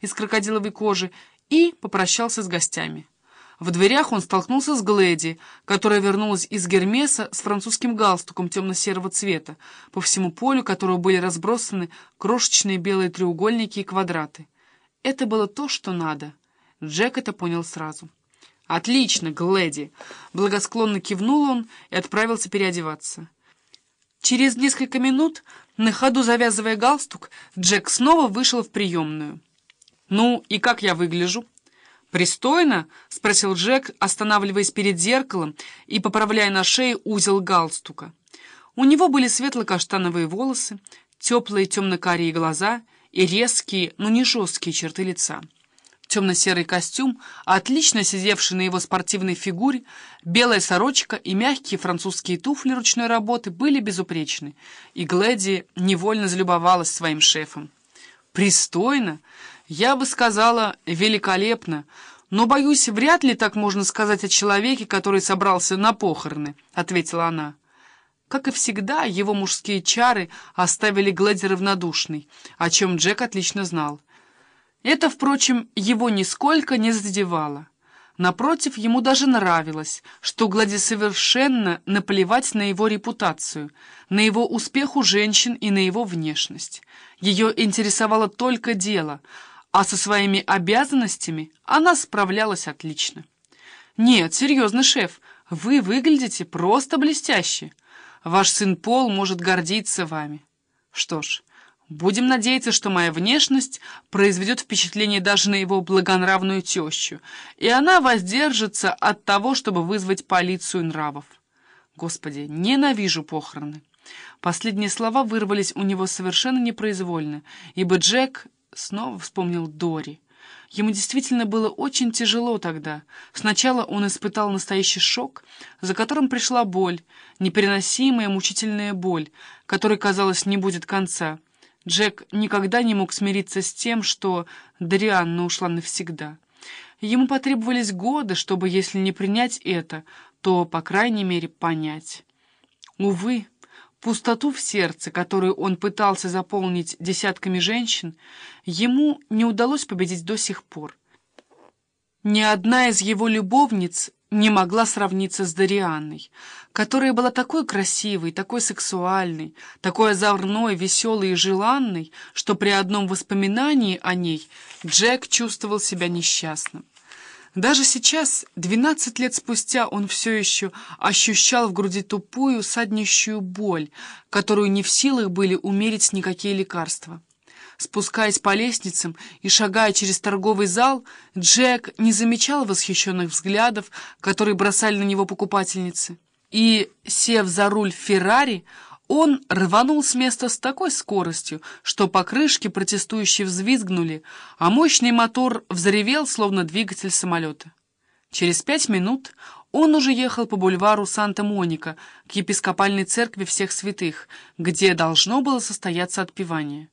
из крокодиловой кожи и попрощался с гостями. В дверях он столкнулся с Глэди, которая вернулась из Гермеса с французским галстуком темно-серого цвета, по всему полю которого были разбросаны крошечные белые треугольники и квадраты. Это было то, что надо. Джек это понял сразу. «Отлично, Глэди!» Благосклонно кивнул он и отправился переодеваться. Через несколько минут, на ходу завязывая галстук, Джек снова вышел в приемную. «Ну, и как я выгляжу?» «Пристойно?» — спросил Джек, останавливаясь перед зеркалом и поправляя на шее узел галстука. У него были светло-каштановые волосы, теплые темно-карие глаза и резкие, но не жесткие черты лица. Темно-серый костюм, отлично сидевший на его спортивной фигуре, белая сорочка и мягкие французские туфли ручной работы были безупречны, и Глэди невольно залюбовалась своим шефом. «Пристойно? Я бы сказала, великолепно, но, боюсь, вряд ли так можно сказать о человеке, который собрался на похороны», — ответила она. Как и всегда, его мужские чары оставили Глэди равнодушной, о чем Джек отлично знал. Это, впрочем, его нисколько не задевало. Напротив, ему даже нравилось, что Глади совершенно наплевать на его репутацию, на его успех у женщин и на его внешность. Ее интересовало только дело, а со своими обязанностями она справлялась отлично. «Нет, серьезно, шеф, вы выглядите просто блестяще. Ваш сын Пол может гордиться вами». Что ж, Будем надеяться, что моя внешность произведет впечатление даже на его благонравную тещу, и она воздержится от того, чтобы вызвать полицию нравов. Господи, ненавижу похороны. Последние слова вырвались у него совершенно непроизвольно, ибо Джек снова вспомнил Дори. Ему действительно было очень тяжело тогда. Сначала он испытал настоящий шок, за которым пришла боль, непереносимая мучительная боль, которой, казалось, не будет конца. Джек никогда не мог смириться с тем, что Дарианна ушла навсегда. Ему потребовались годы, чтобы, если не принять это, то, по крайней мере, понять. Увы, пустоту в сердце, которую он пытался заполнить десятками женщин, ему не удалось победить до сих пор. Ни одна из его любовниц не могла сравниться с Дарианной, которая была такой красивой, такой сексуальной, такой озорной, веселой и желанной, что при одном воспоминании о ней Джек чувствовал себя несчастным. Даже сейчас, двенадцать лет спустя, он все еще ощущал в груди тупую, саднищую боль, которую не в силах были умерить никакие лекарства. Спускаясь по лестницам и шагая через торговый зал, Джек не замечал восхищенных взглядов, которые бросали на него покупательницы. И, сев за руль Феррари, он рванул с места с такой скоростью, что покрышки протестующие взвизгнули, а мощный мотор взревел, словно двигатель самолета. Через пять минут он уже ехал по бульвару Санта-Моника к епископальной церкви всех святых, где должно было состояться отпевание.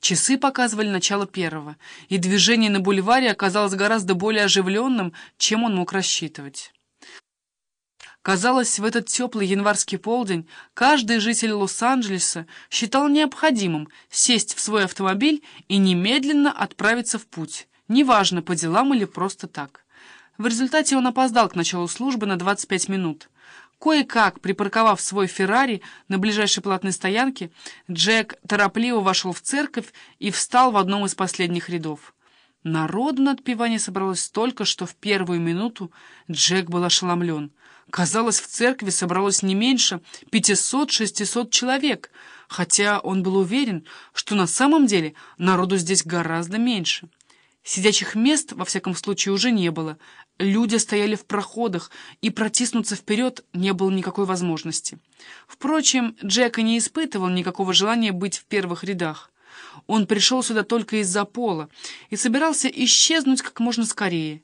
Часы показывали начало первого, и движение на бульваре оказалось гораздо более оживленным, чем он мог рассчитывать. Казалось, в этот теплый январский полдень каждый житель Лос-Анджелеса считал необходимым сесть в свой автомобиль и немедленно отправиться в путь, неважно, по делам или просто так. В результате он опоздал к началу службы на 25 минут. Кое-как, припарковав свой «Феррари» на ближайшей платной стоянке, Джек торопливо вошел в церковь и встал в одном из последних рядов. Народу на отпевание собралось столько, что в первую минуту Джек был ошеломлен. Казалось, в церкви собралось не меньше 500-600 человек, хотя он был уверен, что на самом деле народу здесь гораздо меньше. Сидячих мест, во всяком случае, уже не было. Люди стояли в проходах, и протиснуться вперед не было никакой возможности. Впрочем, Джек и не испытывал никакого желания быть в первых рядах. Он пришел сюда только из-за пола и собирался исчезнуть как можно скорее.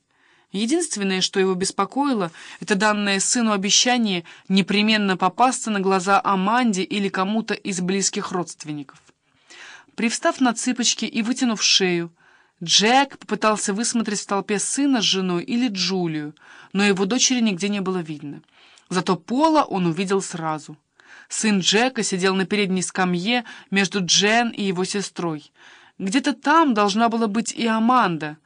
Единственное, что его беспокоило, это данное сыну обещание непременно попасться на глаза Аманде или кому-то из близких родственников. Привстав на цыпочки и вытянув шею, Джек попытался высмотреть в толпе сына с женой или Джулию, но его дочери нигде не было видно. Зато Пола он увидел сразу. Сын Джека сидел на передней скамье между Джен и его сестрой. Где-то там должна была быть и Аманда,